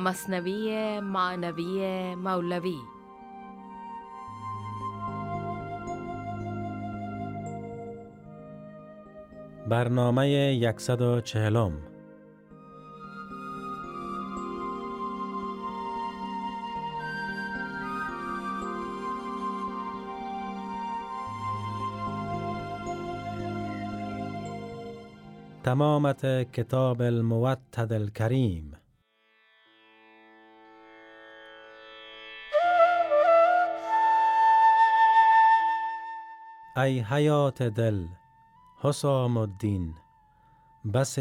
مصنوی معنوی مولوی. برنامه 140 تمامت کتاب الموتد الکریم. ای حیات دل حسام الدین بس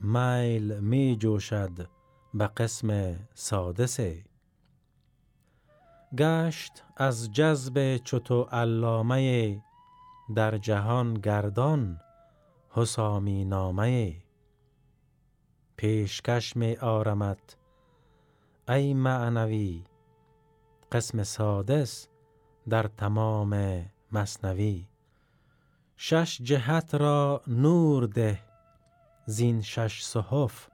میل می جوشد به قسم سادسه گشت از جذب چتو علامه در جهان گردان حسامی نامه. پیشکش می آرمت ای معنوی قسم سادس در تمام مصنوی. شش جهت را نور ده زین شش صحف.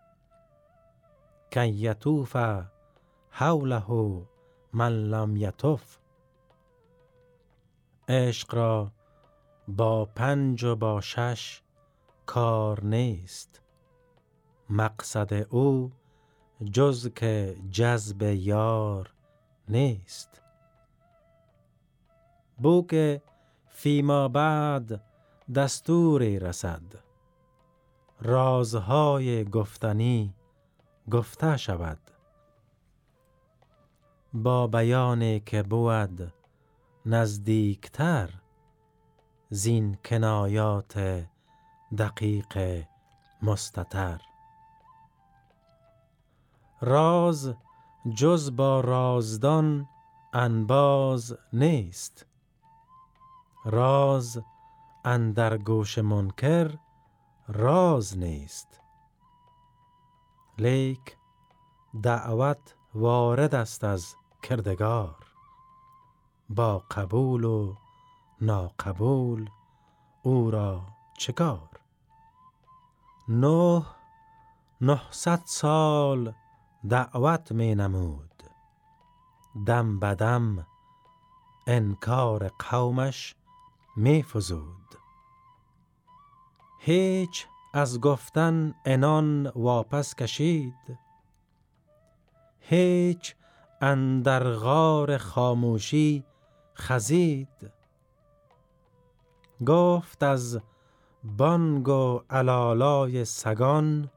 که یطوف حوله من لم یطف. عشق را با پنج و با شش کار نیست. مقصد او جز که جذب یار نیست. بو که فیما بعد دستوری رسد. رازهای گفتنی گفته شود. با بیانی که بود نزدیکتر زین کنایات دقیق مستتر. راز جز با رازدان انباز نیست. راز اندر گوش منکر راز نیست. لیک دعوت وارد است از کردگار. با قبول و ناقبول او را چکار؟ نه نهصد سال دعوت می نمود. دم بدم انکار قومش می فزود هیچ از گفتن انان واپس کشید. هیچ اندر غار خاموشی خزید. گفت از بانگ و علالای سگان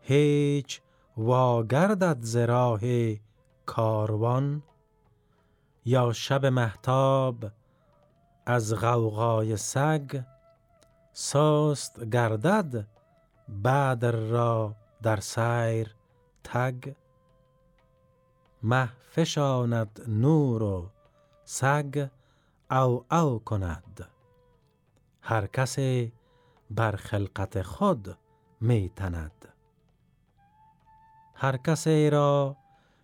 هیچ واگردد زراح کاروان. یا شب محتاب از غوغای سگ سست گردد بعد را در سیر تگ مه فشاند نور و سگ او او کند. هر کسی بر خلقت خود می تند هر کسی را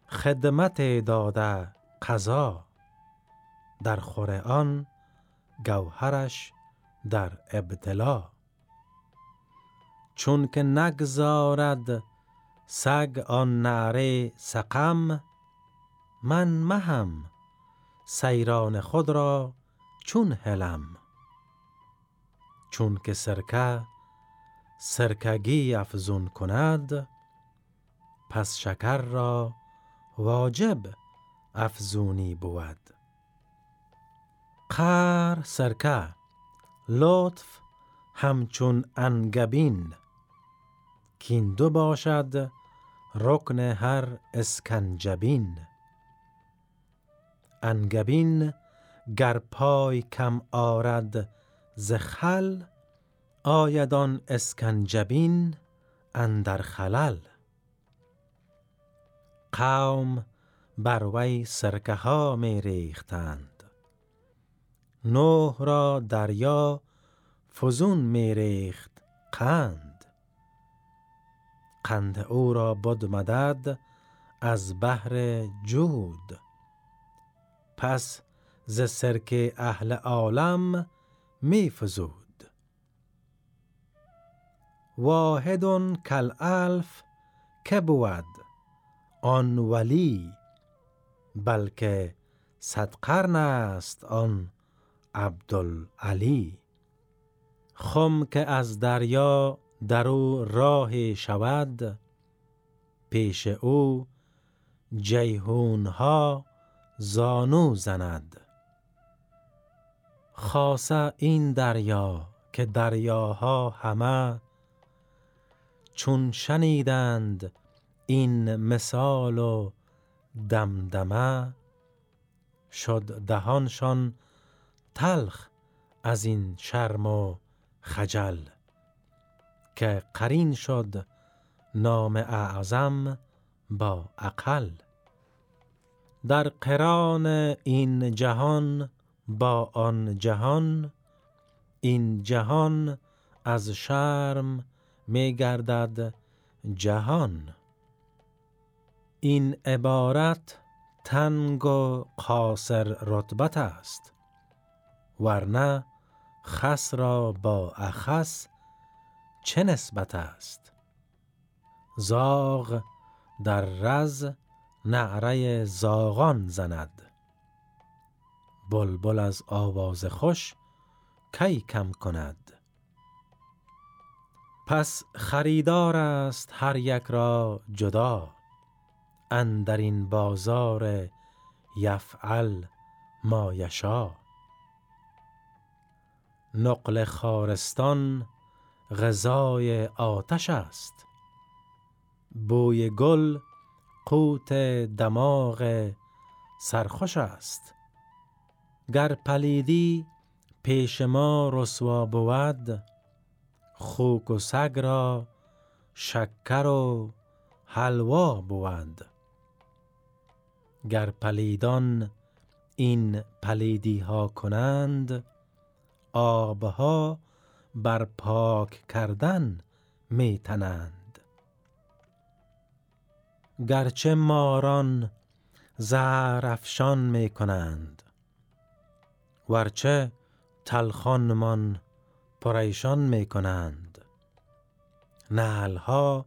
خدمت داده قضا در خور آن گوهرش در ابتلا. چون که نگذارد سگ آن نعره سقم من مهم سیران خود را چون هلم. چون که سرکه سرکگی افزون کند پس شکر را واجب افزونی بود. قهر سرکه لطف همچون انگبین. کین دو باشد رکن هر اسکنجبین. انگبین گر پای کم آرد ز خل آیدان اسکنجبین اندر خلل. قوم بر وی سرکه ها می ریختند. نوح را دریا فزون می ریخت قند. قند او را بد مدد از بحر جود پس ز سرکه اهل عالم می فزود. واحد کل الف که بود آن ولی بلکه صد قرن است آن عبدالعلی خم که از دریا در او راه شود پیش او جیهون ها زانو زند. خاصه این دریا که دریاها همه چون شنیدند این مثال و دمدمه شد دهانشان تلخ از این شرم و خجل که قرین شد نام اعظم با اقل. در قران این جهان با آن جهان این جهان از شرم می گردد جهان. این عبارت تنگ و قاصر رتبت است. ورنه خس را با اخس چه نسبت است؟ زاغ در رز نعره زاغان زند. بلبل از آواز خوش کی کم کند؟ پس خریدار است هر یک را جدا اندر این بازار یفعل ما یشا نقل خارستان غذای آتش است. بوی گل قوت دماغ سرخوش است. گر پلیدی پیش ما رسوا بود خوک و سگ را شکر و حلوا بود گر پلیدان این پلیدی ها کنند آبها بر پاک کردن می تنند گرچه ماران زهر افشان می کنند ورچه تلخانمان پریشان می کنند نهلها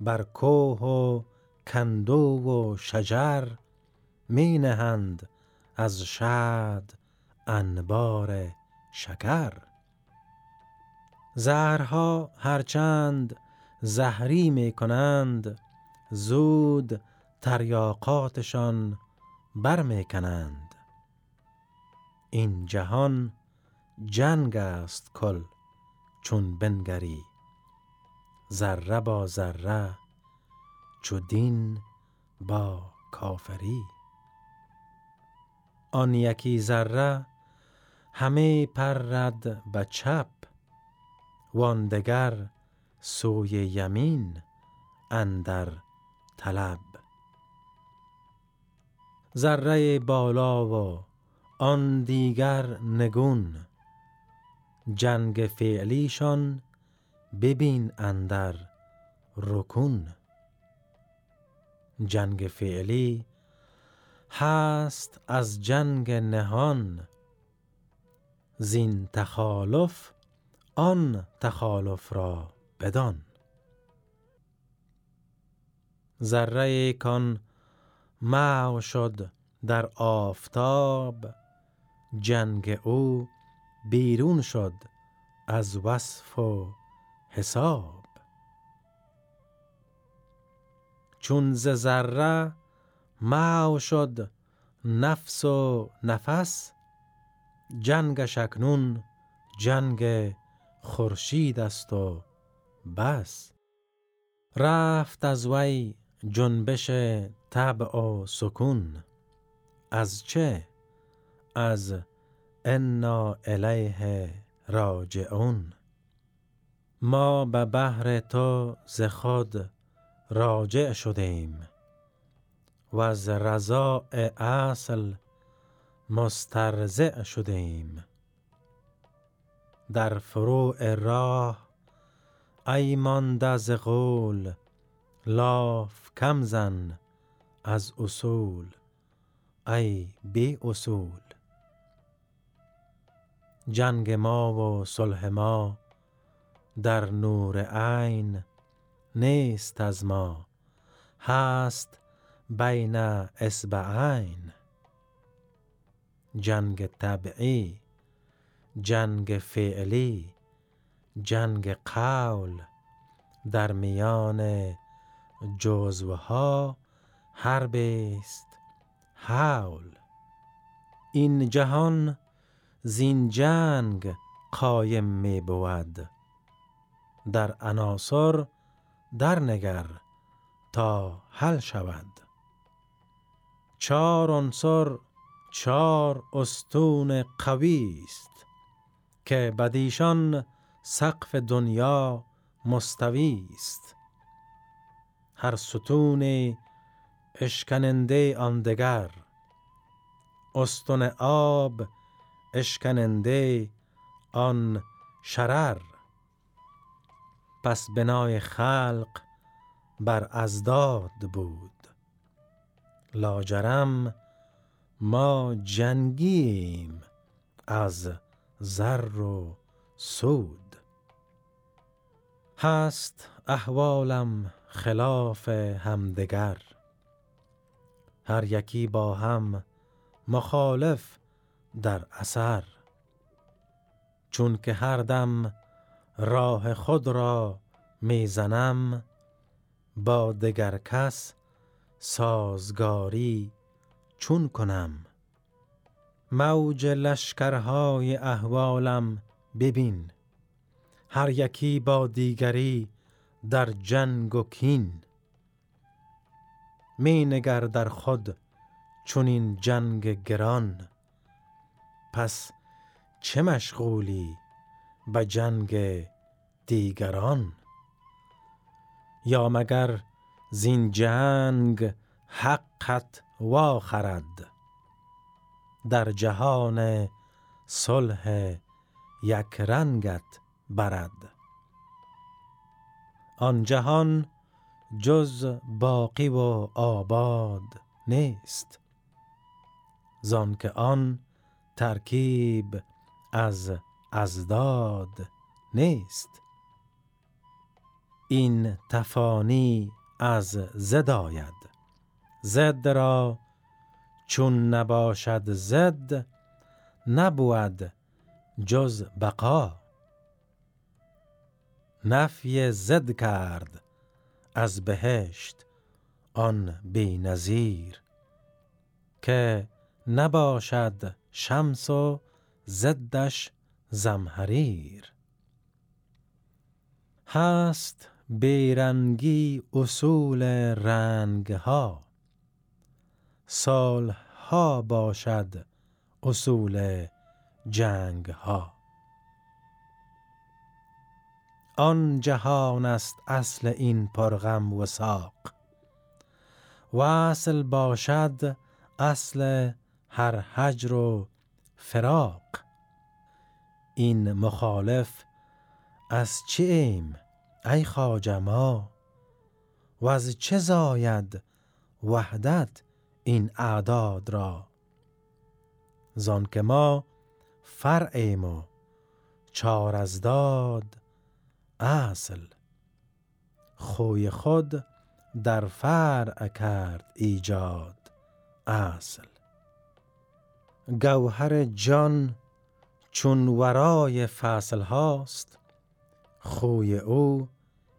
بر کوه و کندو و شجر می نهند از شاد انبار شکر. زهرها هرچند زهری می کنند زود تریاقاتشان کنند این جهان جنگ است کل چون بنگری. ذره با ذره چو دین با کافری. آن یکی ذره همه پرد به چپ وان دگر سوی یمین اندر طلب. ذره بالا و آن دیگر نگون جنگ فعلیشان ببین اندر رکون. جنگ فعلی هست از جنگ نهان زین تخالف آن تخالف را بدان. ذره کان معو شد در آفتاب جنگ او بیرون شد از وصف و حساب. چون ز ذره معو شد نفس و نفس جنگش اکنون جنگ خورشید است و بس. رفت از وی جنبش طبع و سکون. از چه؟ از انا الیه راجعون. ما به بحر تو ز خود راجع شدیم و از رضاء اصل مسترزع شدیم. در فروع راه ای مانده ز قول لاف کم زن از اصول ای بی اصول. جنگ ما و صلح ما در نور عین نیست از ما هست بین اسبعین جنگ طبعی جنگ فعلی جنگ قول. در میان جزوها حرب است حول. این جهان زین جنگ قایم می بود در عناصر در نگر تا حل شود. چار عنصر چار استون قوی است که بدیشان سقف دنیا مستوی است. هر ستون اشکننده آن دگر استون آب اشکننده آن شرر. پس بنای خلق بر ازداد بود. لاجرم ما جنگیم از زر و سود. هست احوالم خلاف همدگر. هر یکی با هم مخالف در اثر. چون که هر دم راه خود را می‌زنم با دگر کس سازگاری چون کنم. موج لشکرهای احوالم ببین. هر یکی با دیگری در جنگ و کین. می نگر در خود چون این جنگ گران. پس چه مشغولی به جنگ دیگران؟ یا مگر زین جنگ حقت واخرد. در جهان صلح یک رنگت برد. آن جهان جز باقی و آباد نیست. زان که آن ترکیب از ازداد نیست. این تفانی از زد زد را. چون نباشد زد نبود جز بقا. نفی زد کرد از بهشت آن بی نظیر. که نباشد شمس و زدش زمهریر هست بیرنگی اصول رنگ ها سال ها باشد اصول جنگ ها آن جهان است اصل این پرغم و ساق. وصل باشد اصل هر هجر و فراق. این مخالف از چه ایم ای خواجه ما؟ و از چه زاید وحدت این اعداد را. زان که ما فرعیم و چار از داد اصل. خوی خود در فرع کرد ایجاد اصل. گوهر جان چون ورای فصل هاست خوی او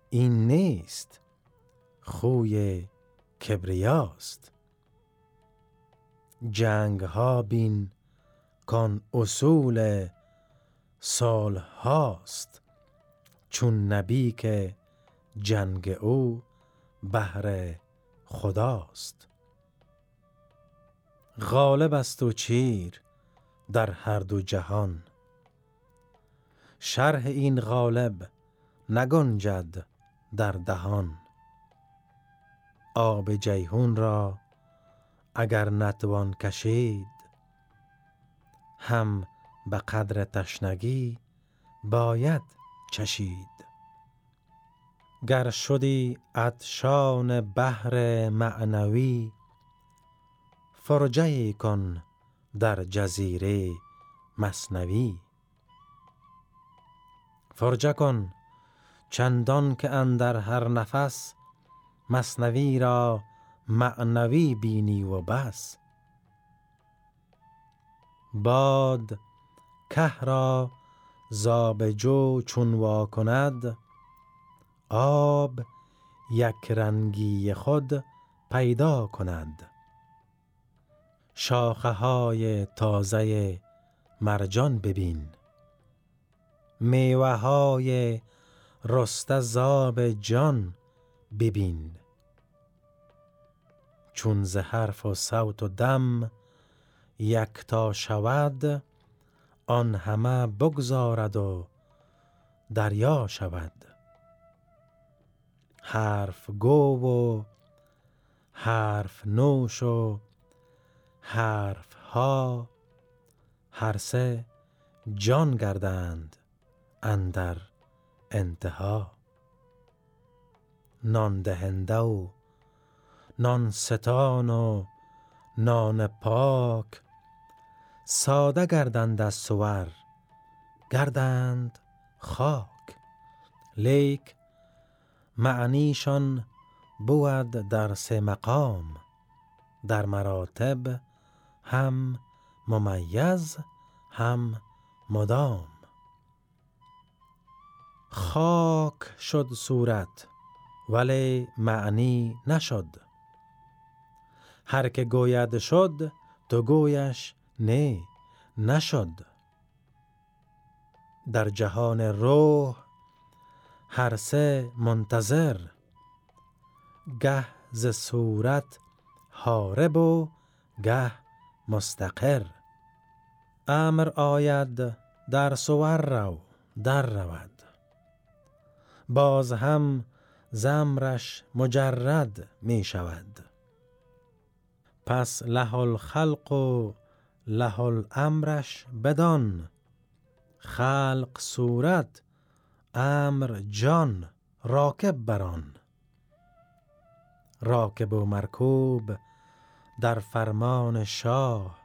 این نیست خوی کبریاست. جنگ ها بین کان اصول سال هاست چون نبی که جنگ او بهر خداست. غالب است و چیر در هر دو جهان. شرح این غالب نگنجد در دهان. آب جیهون را اگر نتوان کشید هم به قدر تشنگی باید چشید. گر شدی عطشان بحر معنوی فرجه کن در جزیره مصنوی. فرجه کن چندان که اندر هر نفس مصنوی را معنوی بینی و بس. باد که را زاب جو چون وا کند آب یک رنگی خود پیدا کند. شاخه های تازه مرجان ببین. میوه های رسته زاب جان ببین. چون ز حرف و صوت و دم یکتا شود آن همه بگذارد و دریا شود. حرف گو و حرف نوش و حرف ها هر سه جان گردند اندر انتها. نان دهنده و نان ستان و نان پاک. ساده گردند از سور گردند خاک. لیک معنیشان بود در سه مقام در مراتب هم ممیز هم مدام. خاک شد صورت ولی معنی نشد. هر که گوید شد تو گویش نه نشد. در جهان روح هر سه منتظر. گه ز صورت حارب و گه مستقر. امر آید در سور رو در رود. باز هم زمرش مجرد می شود. پس له الخلق و له الامرش بدان. خلق صورت امر جان راکب بران راکب و مرکوب در فرمان شاه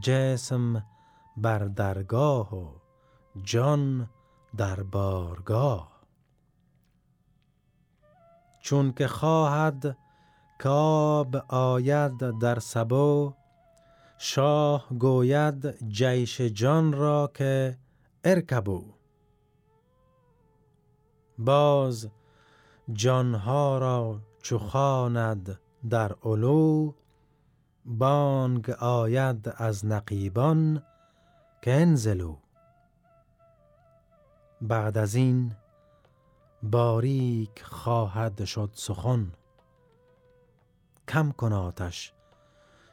جسم بر درگاه و جان در بارگاه. چون که خواهد کاب آید در سبو شاه گوید جیش جان را که ارکبو. باز جانها را چخاند در علو بانگ آید از نقیبان که انزلو. بعد از این باریک خواهد شد سخن. کم کن آتش.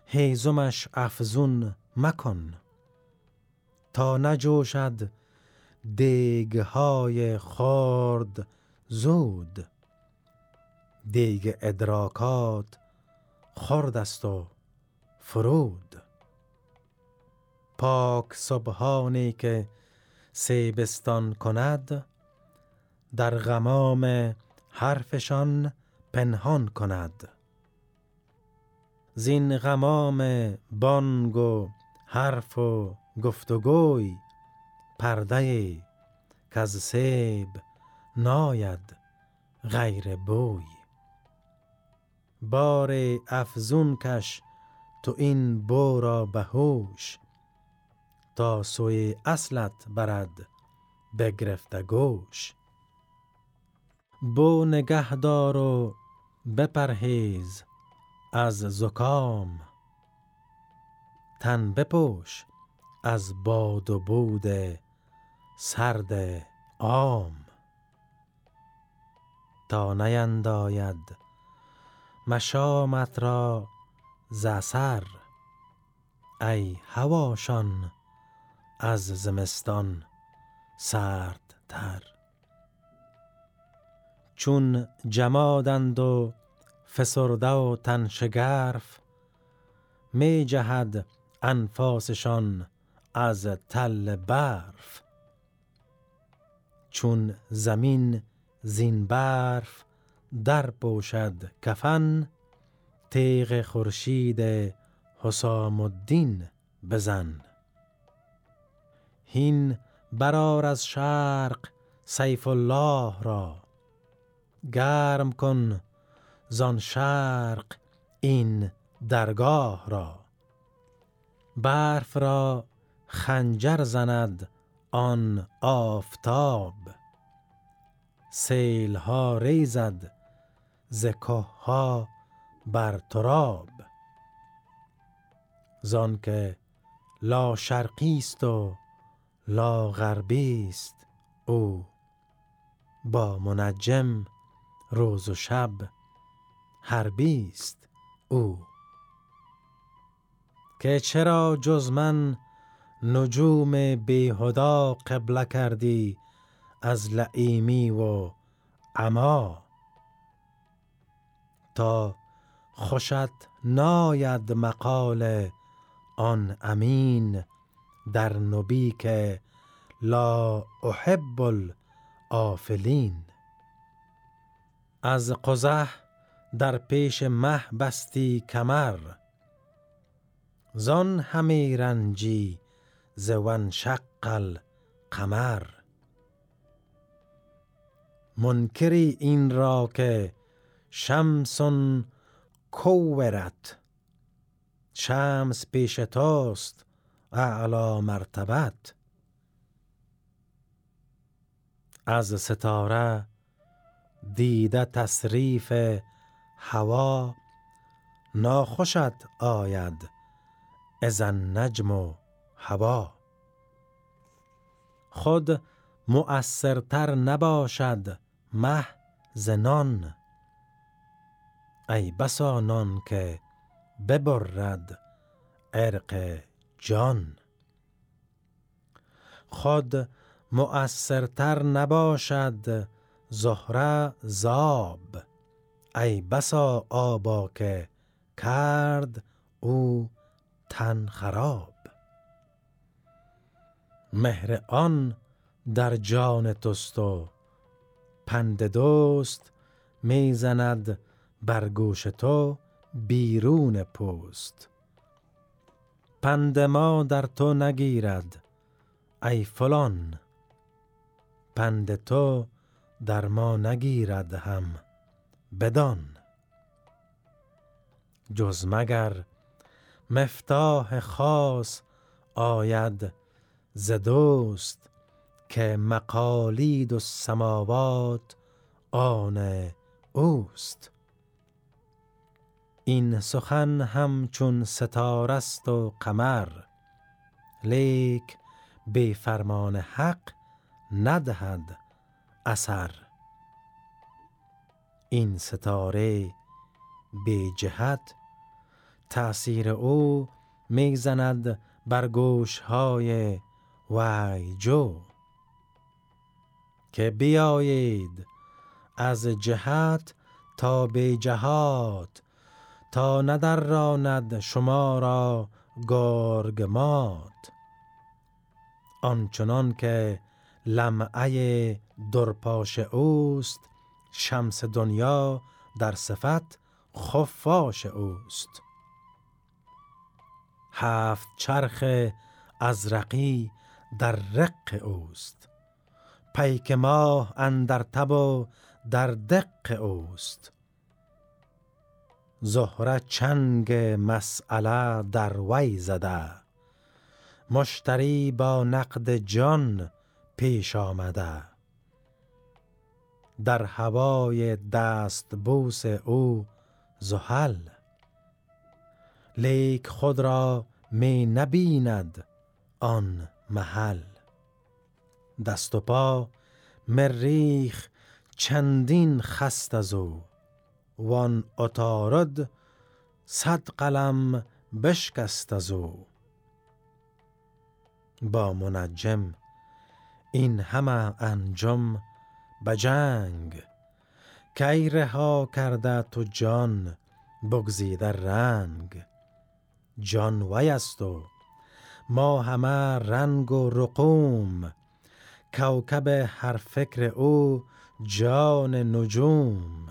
هیزمش افزون مکن. تا نجوشد دیگهای خورد زود. دیگ ادراکات خرد است و فرود. پاک صبحانی که سیبستان کند در غمام حرفشان پنهان کند. زین غمام بانگ و حرف و گفتگوی پرده که از سیب ناید غیر بوی. بار افزون کش تو این بو را بهوش تا سوی اصلت برد بگرفته گوش. بو نگه دار و بپرهیز از زکام. تن بپوش از باد و بود سرد عام. تا نینداید مشامت را زسر ای هواشان از زمستان سردتر. چون جمادند و فسرده و تن شگرف می جهد انفاسشان از تل برف چون زمین زین برف در پوشد کفن تیغ خورشید حسام الدین بزن. هین برار از شرق سیف الله را گرم کن زان شرق این درگاه را. برف را خنجر زند آن آفتاب. سیل ها ریزد ز ها بر تراب. زان که لا شرقی است و لا غربی است او. با منجم روز و شب حربی است او. که چرا جز من نجوم بیهدا قبله کردی از لعیمی و عما؟ تا خوشت ناید مقال آن امین در نبی که لا احب الافلین از قزح در پیش مه بستی کمر. زان همی رنجی زوان شق القمر منکری این را که شمسون کورت. شمس پیش توست اعلا مرتبت. از ستاره دیده تصریف هوا ناخوشت آید از نجم و هوا. خود مؤثرتر نباشد مه زنان ای بسا نان که ببرد عرق جان. خود مؤثرتر نباشد زهره زاب. ای بسا آبا که کرد او تن خراب. مهر آن در جان توست و پند دوست می‌زند بر گوش تو بیرون پوست. پند ما در تو نگیرد ای فلان پند تو در ما نگیرد هم. بدان. جز مگر مفتاح خاص آید ز دوست که مقالید و سماوات آن اوست؟ این سخن همچون ستارست و قمر لیک به فرمان حق ندهد اثر. این ستاره به جهت. تأثیر او می‌زند بر گوش های وای جو که بیایید از جهت تا به جهات تا ندراند شما را گرگمات. آنچنان که لمعه درپاش اوست شمس دنیا در صفت خفاش اوست. هفت چرخ ازرقی در رق اوست. پیک ماه اندر تب و در دق اوست. زهره چنگ مسئله در وی زده. مشتری با نقد جان پیش آمده. در هوای دست بوس او زحل. لیک خود را می نبیند آن محل. دست و پا مریخ چندین خست از او. وان اتارد صد قلم بشکست از او. با منجم این همه انجام به جنگ کی رها کرده تو جان بگزیده رنگ. جان وی است و ما همه رنگ و رقوم. کوکب هر فکر او جان نجوم.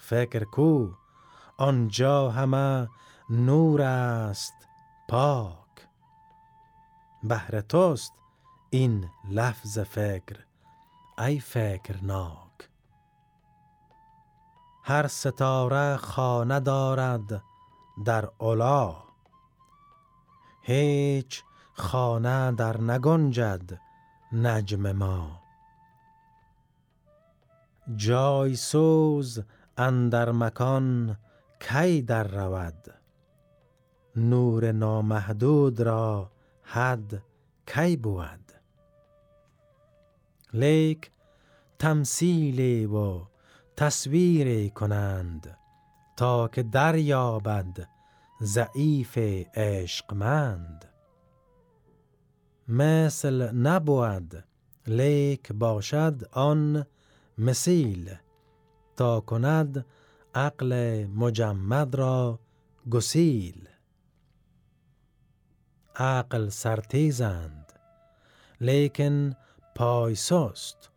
فکر کو آنجا همه نور است پاک. بهر توست این لفظ فکر. ای فکر ناک هر ستاره خانه دارد در علا هیچ خانه در نگنجد نجم ما. جای سوز اندر مکان کی در رود؟ نور نامحدود را حد کی بود؟ لیک تمثیلی و تصویری کنند تا که دریابد ضعیف عشقمند. مثل نبود لیک باشد آن مثیل تا کند عقل مجمد را گسیل. عقل سرتیزند لیکن پای سست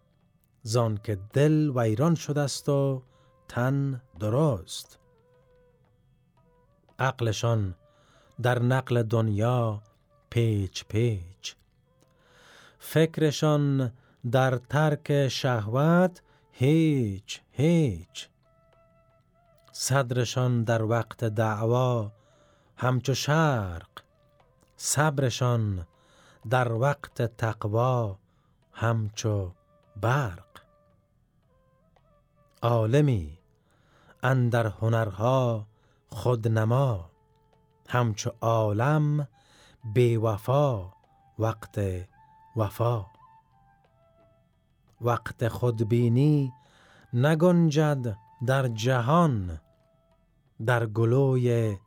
زان که دل ویران شده است و تن درست عقلشان در نقل دنیا پیچ پیچ. فکرشان در ترک شهوت هیچ هیچ. صدرشان در وقت دعوا همچو شرق. صبرشان در وقت تقوا همچو برق. عالمی اندر هنرها خود نما همچو عالم بی وفا وقت وفا. وقت خودبینی نگنجد در جهان در گلوی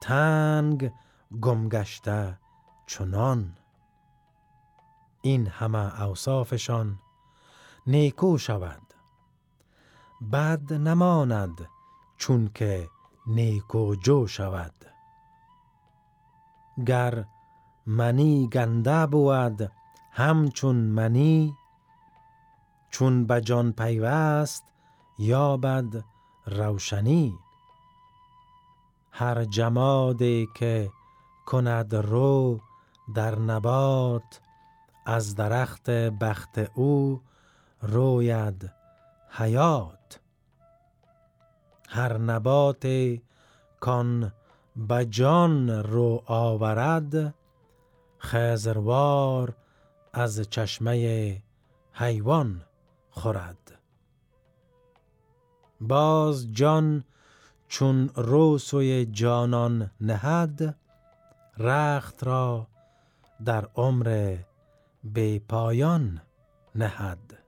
تنگ گمگشته چنان. این همه اوصافشان نیکو شود بد نماند چون که نیکو جو شود. گر منی گنده بود همچون منی چون به جان پیوست یابد روشنی. هر جمادی که کند رو در نبات از درخت بخت او روید حیات. هر نبات کان به جان رو آورد خزروار از چشمه حیوان خورد. باز جان چون رو سوی جانان نهد رخت را در عمر بی پایان نهد.